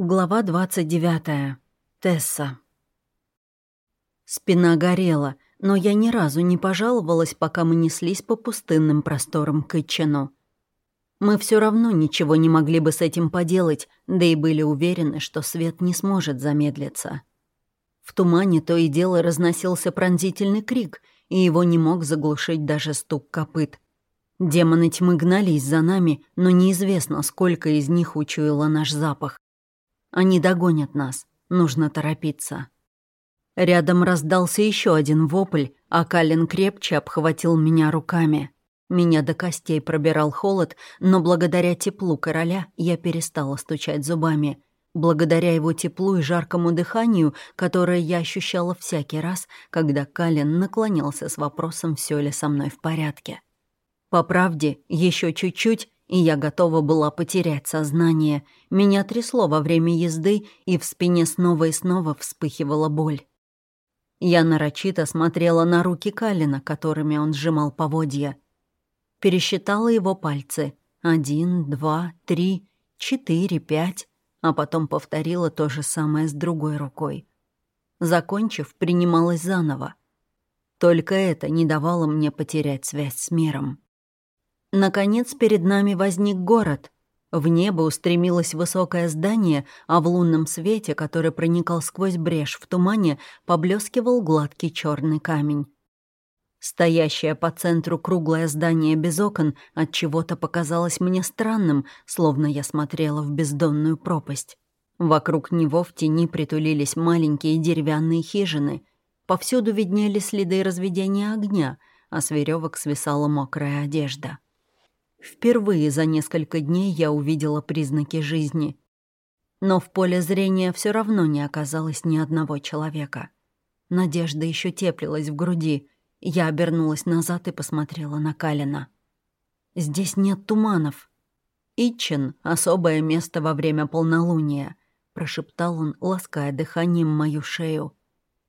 Глава 29. Тесса. Спина горела, но я ни разу не пожаловалась, пока мы неслись по пустынным просторам к Итчину. Мы все равно ничего не могли бы с этим поделать, да и были уверены, что свет не сможет замедлиться. В тумане то и дело разносился пронзительный крик, и его не мог заглушить даже стук копыт. Демоны тьмы гнались за нами, но неизвестно, сколько из них учуяло наш запах. Они догонят нас. Нужно торопиться. Рядом раздался еще один вопль, а Калин крепче обхватил меня руками. Меня до костей пробирал холод, но благодаря теплу короля я перестала стучать зубами. Благодаря его теплу и жаркому дыханию, которое я ощущала всякий раз, когда Калин наклонялся с вопросом, все ли со мной в порядке. По правде, еще чуть-чуть, и я готова была потерять сознание. Меня трясло во время езды, и в спине снова и снова вспыхивала боль. Я нарочито смотрела на руки Калина, которыми он сжимал поводья. Пересчитала его пальцы. Один, два, три, четыре, пять. А потом повторила то же самое с другой рукой. Закончив, принималась заново. Только это не давало мне потерять связь с миром. Наконец перед нами возник город. В небо устремилось высокое здание, а в лунном свете, который проникал сквозь брешь в тумане, поблескивал гладкий черный камень. Стоящее по центру круглое здание без окон от чего-то показалось мне странным, словно я смотрела в бездонную пропасть. Вокруг него в тени притулились маленькие деревянные хижины. Повсюду виднелись следы разведения огня, а с веревок свисала мокрая одежда. Впервые за несколько дней я увидела признаки жизни. Но в поле зрения все равно не оказалось ни одного человека. Надежда еще теплилась в груди. Я обернулась назад и посмотрела на Калина. «Здесь нет туманов». «Итчен — особое место во время полнолуния», — прошептал он, лаская дыханием мою шею.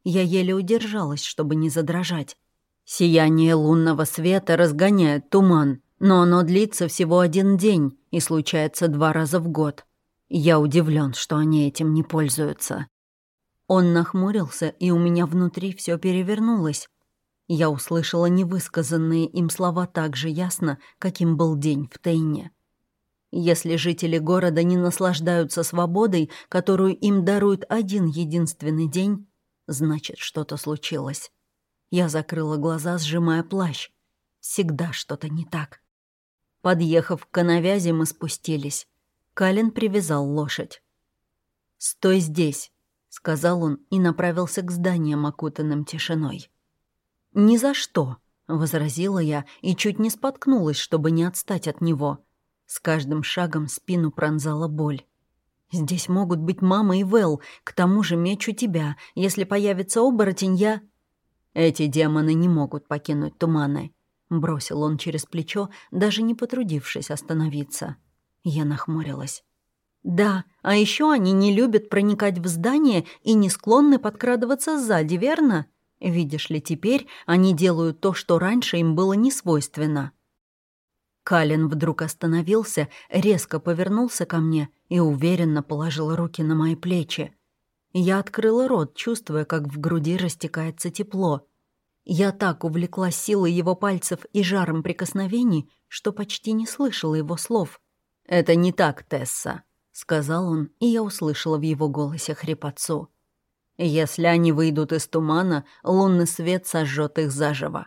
Я еле удержалась, чтобы не задрожать. «Сияние лунного света разгоняет туман», но оно длится всего один день и случается два раза в год. Я удивлен, что они этим не пользуются. Он нахмурился, и у меня внутри все перевернулось. Я услышала невысказанные им слова так же ясно, каким был день в Тейне. Если жители города не наслаждаются свободой, которую им дарует один единственный день, значит, что-то случилось. Я закрыла глаза, сжимая плащ. Всегда что-то не так. Подъехав к канавязи, мы спустились. Калин привязал лошадь. «Стой здесь», — сказал он и направился к зданиям, окутанным тишиной. «Ни за что», — возразила я и чуть не споткнулась, чтобы не отстать от него. С каждым шагом спину пронзала боль. «Здесь могут быть мама и Вэл, к тому же меч у тебя. Если появится оборотень, я...» «Эти демоны не могут покинуть туманы», Бросил он через плечо, даже не потрудившись остановиться. Я нахмурилась. «Да, а еще они не любят проникать в здание и не склонны подкрадываться сзади, верно? Видишь ли, теперь они делают то, что раньше им было не свойственно». Калин вдруг остановился, резко повернулся ко мне и уверенно положил руки на мои плечи. Я открыла рот, чувствуя, как в груди растекается тепло. Я так увлекла силой его пальцев и жаром прикосновений, что почти не слышала его слов. «Это не так, Тесса», — сказал он, и я услышала в его голосе хрипотцу. «Если они выйдут из тумана, лунный свет сожжет их заживо.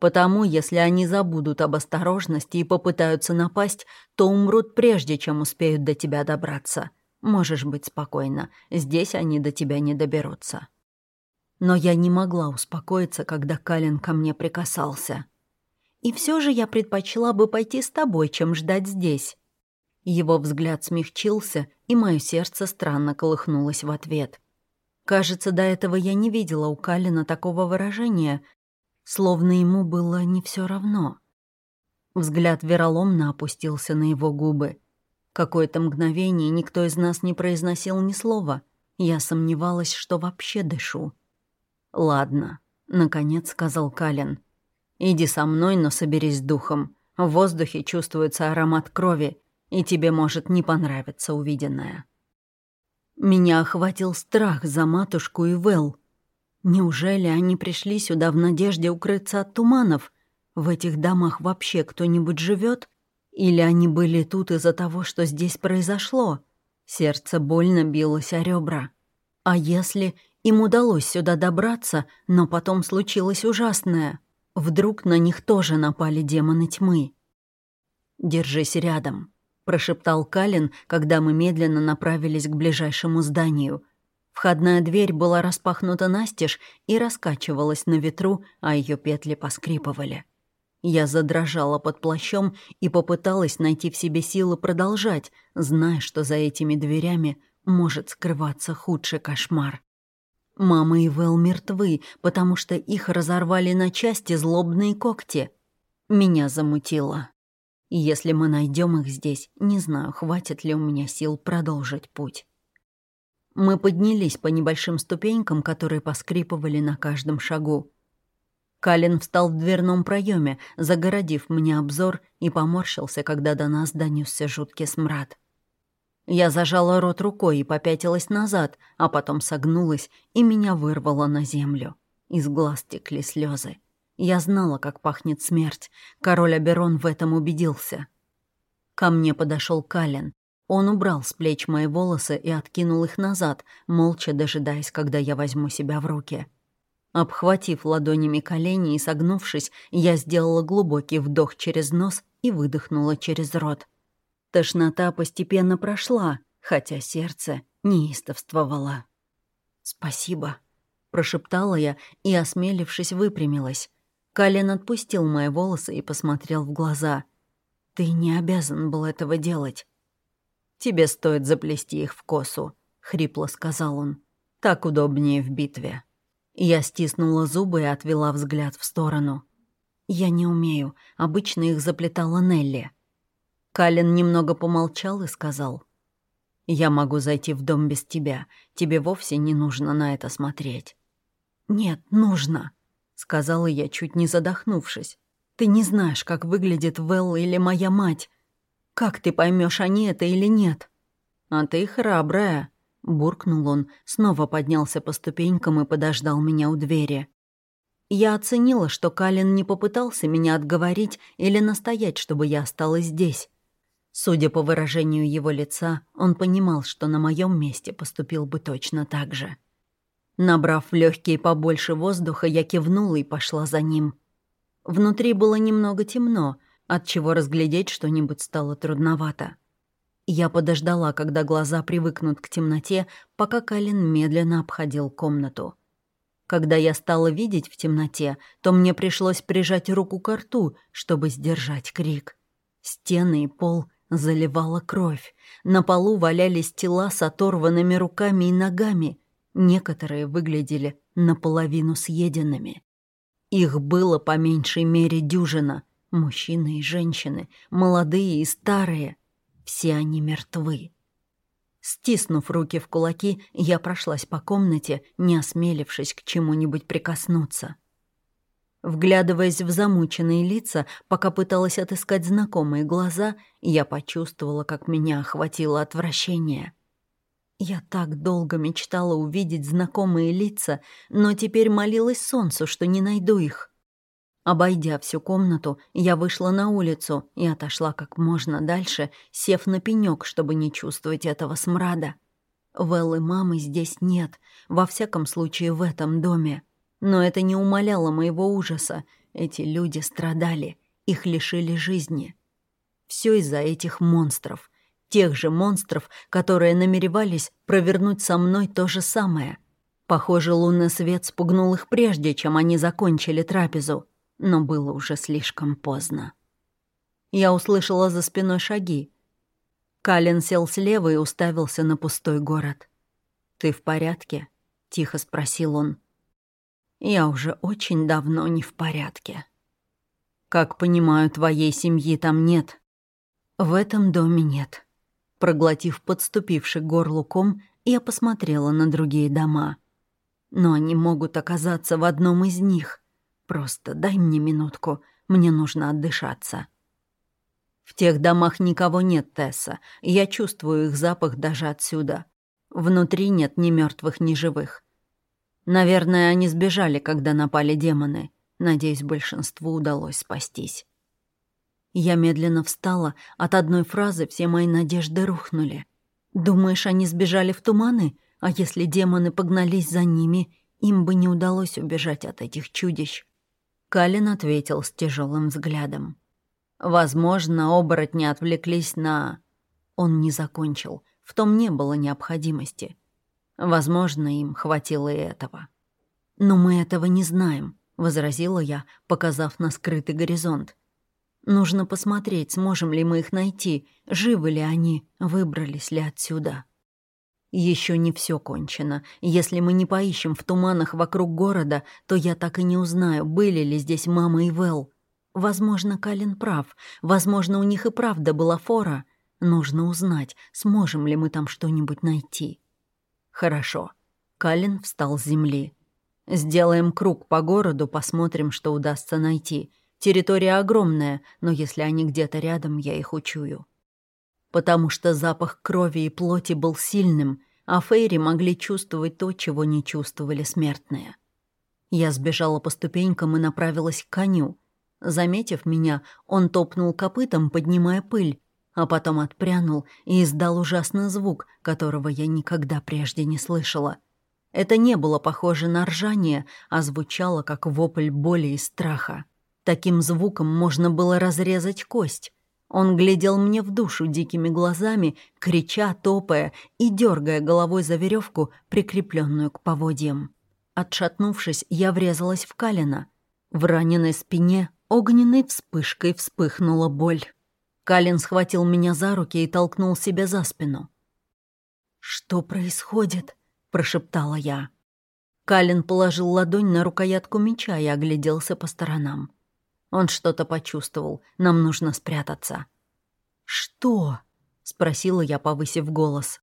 Потому, если они забудут об осторожности и попытаются напасть, то умрут прежде, чем успеют до тебя добраться. Можешь быть спокойна, здесь они до тебя не доберутся». Но я не могла успокоиться, когда Калин ко мне прикасался. «И все же я предпочла бы пойти с тобой, чем ждать здесь». Его взгляд смягчился, и мое сердце странно колыхнулось в ответ. Кажется, до этого я не видела у Калина такого выражения, словно ему было не все равно. Взгляд вероломно опустился на его губы. Какое-то мгновение никто из нас не произносил ни слова. Я сомневалась, что вообще дышу. «Ладно», — наконец сказал Калин. «Иди со мной, но соберись духом. В воздухе чувствуется аромат крови, и тебе может не понравиться увиденное». Меня охватил страх за матушку и Вэл. Неужели они пришли сюда в надежде укрыться от туманов? В этих домах вообще кто-нибудь живет? Или они были тут из-за того, что здесь произошло? Сердце больно билось о ребра. А если им удалось сюда добраться, но потом случилось ужасное? Вдруг на них тоже напали демоны тьмы? «Держись рядом», — прошептал Калин, когда мы медленно направились к ближайшему зданию. Входная дверь была распахнута настежь и раскачивалась на ветру, а ее петли поскрипывали. Я задрожала под плащом и попыталась найти в себе силы продолжать, зная, что за этими дверями может скрываться худший кошмар. Мама и Вэл мертвы, потому что их разорвали на части злобные когти. Меня замутило. Если мы найдем их здесь, не знаю, хватит ли у меня сил продолжить путь. Мы поднялись по небольшим ступенькам, которые поскрипывали на каждом шагу. Калин встал в дверном проеме, загородив мне обзор, и поморщился, когда до нас донесся жуткий смрад. Я зажала рот рукой и попятилась назад, а потом согнулась, и меня вырвало на землю. Из глаз текли слезы. Я знала, как пахнет смерть. Король Аберон в этом убедился. Ко мне подошел Кален. Он убрал с плеч мои волосы и откинул их назад, молча дожидаясь, когда я возьму себя в руки. Обхватив ладонями колени и согнувшись, я сделала глубокий вдох через нос и выдохнула через рот. Тошнота постепенно прошла, хотя сердце неистовствовало. «Спасибо», — прошептала я и, осмелившись, выпрямилась. Калин отпустил мои волосы и посмотрел в глаза. «Ты не обязан был этого делать». «Тебе стоит заплести их в косу», — хрипло сказал он. «Так удобнее в битве». Я стиснула зубы и отвела взгляд в сторону. «Я не умею. Обычно их заплетала Нелли». Калин немного помолчал и сказал. «Я могу зайти в дом без тебя. Тебе вовсе не нужно на это смотреть». «Нет, нужно», — сказала я, чуть не задохнувшись. «Ты не знаешь, как выглядит Вэл или моя мать. Как ты поймешь, они это или нет?» «А ты храбрая», — буркнул он, снова поднялся по ступенькам и подождал меня у двери. Я оценила, что Калин не попытался меня отговорить или настоять, чтобы я осталась здесь. Судя по выражению его лица, он понимал, что на моем месте поступил бы точно так же. Набрав в легкие побольше воздуха, я кивнула и пошла за ним. Внутри было немного темно, отчего разглядеть что-нибудь стало трудновато. Я подождала, когда глаза привыкнут к темноте, пока Калин медленно обходил комнату. Когда я стала видеть в темноте, то мне пришлось прижать руку к рту, чтобы сдержать крик. Стены и пол заливала кровь. На полу валялись тела с оторванными руками и ногами — Некоторые выглядели наполовину съеденными. Их было по меньшей мере дюжина. Мужчины и женщины, молодые и старые. Все они мертвы. Стиснув руки в кулаки, я прошлась по комнате, не осмелившись к чему-нибудь прикоснуться. Вглядываясь в замученные лица, пока пыталась отыскать знакомые глаза, я почувствовала, как меня охватило отвращение — я так долго мечтала увидеть знакомые лица, но теперь молилась солнцу, что не найду их. Обойдя всю комнату, я вышла на улицу и отошла как можно дальше, сев на пенёк, чтобы не чувствовать этого смрада. Веллы мамы здесь нет, во всяком случае в этом доме. Но это не умаляло моего ужаса. Эти люди страдали, их лишили жизни. Все из-за этих монстров — тех же монстров, которые намеревались провернуть со мной то же самое. Похоже, лунный свет спугнул их прежде, чем они закончили трапезу, но было уже слишком поздно. Я услышала за спиной шаги. Калин сел слева и уставился на пустой город. «Ты в порядке?» — тихо спросил он. «Я уже очень давно не в порядке. Как понимаю, твоей семьи там нет?» «В этом доме нет», Проглотив подступивший горлу ком, я посмотрела на другие дома. Но они могут оказаться в одном из них. Просто дай мне минутку, мне нужно отдышаться. В тех домах никого нет, Тесса. Я чувствую их запах даже отсюда. Внутри нет ни мертвых, ни живых. Наверное, они сбежали, когда напали демоны. Надеюсь, большинству удалось спастись. Я медленно встала, от одной фразы все мои надежды рухнули. Думаешь, они сбежали в туманы? А если демоны погнались за ними, им бы не удалось убежать от этих чудищ. Калин ответил с тяжелым взглядом. Возможно, оборотни отвлеклись на... Он не закончил. В том не было необходимости. Возможно, им хватило и этого. «Но мы этого не знаем», — возразила я, показав на скрытый горизонт. «Нужно посмотреть, сможем ли мы их найти, живы ли они, выбрались ли отсюда». Еще не все кончено. Если мы не поищем в туманах вокруг города, то я так и не узнаю, были ли здесь мама и Вэл. Возможно, Калин прав. Возможно, у них и правда была фора. Нужно узнать, сможем ли мы там что-нибудь найти. Хорошо. Калин встал с земли. Сделаем круг по городу, посмотрим, что удастся найти. Территория огромная, но если они где-то рядом, я их учую потому что запах крови и плоти был сильным, а Фейри могли чувствовать то, чего не чувствовали смертные. Я сбежала по ступенькам и направилась к коню. Заметив меня, он топнул копытом, поднимая пыль, а потом отпрянул и издал ужасный звук, которого я никогда прежде не слышала. Это не было похоже на ржание, а звучало как вопль боли и страха. Таким звуком можно было разрезать кость. Он глядел мне в душу дикими глазами, крича, топая и дергая головой за веревку, прикрепленную к поводьям. Отшатнувшись, я врезалась в Калина. В раненой спине огненной вспышкой вспыхнула боль. Калин схватил меня за руки и толкнул себя за спину. «Что происходит?» — прошептала я. Калин положил ладонь на рукоятку меча и огляделся по сторонам. Он что-то почувствовал. Нам нужно спрятаться. «Что?» — спросила я, повысив голос.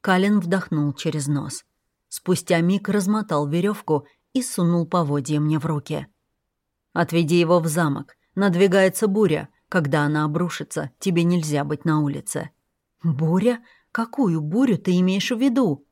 Калин вдохнул через нос. Спустя миг размотал веревку и сунул поводья мне в руки. «Отведи его в замок. Надвигается буря. Когда она обрушится, тебе нельзя быть на улице». «Буря? Какую бурю ты имеешь в виду?»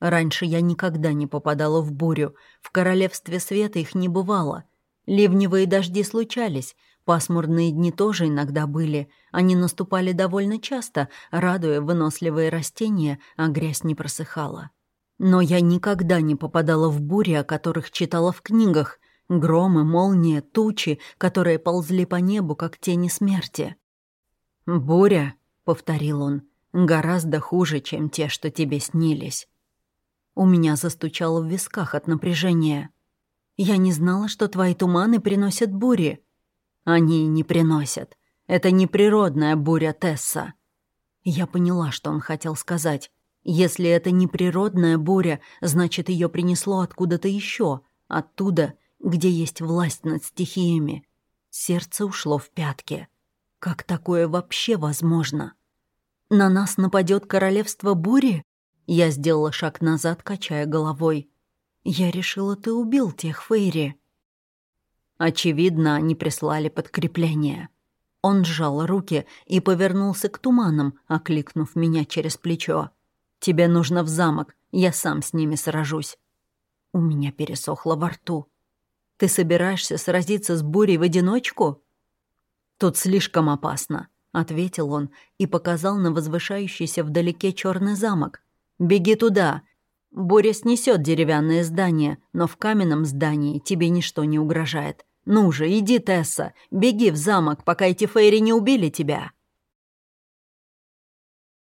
Раньше я никогда не попадала в бурю. В Королевстве Света их не бывало — Ливневые дожди случались, пасмурные дни тоже иногда были. Они наступали довольно часто, радуя выносливые растения, а грязь не просыхала. Но я никогда не попадала в бури, о которых читала в книгах. Громы, молнии, тучи, которые ползли по небу, как тени смерти. «Буря», — повторил он, — «гораздо хуже, чем те, что тебе снились». У меня застучало в висках от напряжения. Я не знала, что твои туманы приносят бури. Они не приносят. Это не природная буря Тесса. Я поняла, что он хотел сказать. Если это не природная буря, значит, ее принесло откуда-то еще, оттуда, где есть власть над стихиями. Сердце ушло в пятки. Как такое вообще возможно? На нас нападет королевство бури? Я сделала шаг назад, качая головой. «Я решила, ты убил тех Фейри». Очевидно, они прислали подкрепление. Он сжал руки и повернулся к туманам, окликнув меня через плечо. «Тебе нужно в замок, я сам с ними сражусь». У меня пересохло во рту. «Ты собираешься сразиться с бурей в одиночку?» «Тут слишком опасно», — ответил он и показал на возвышающийся вдалеке черный замок. «Беги туда, Буря снесет деревянное здание, но в каменном здании тебе ничто не угрожает. Ну же, иди, Тесса, беги в замок, пока эти фейри не убили тебя».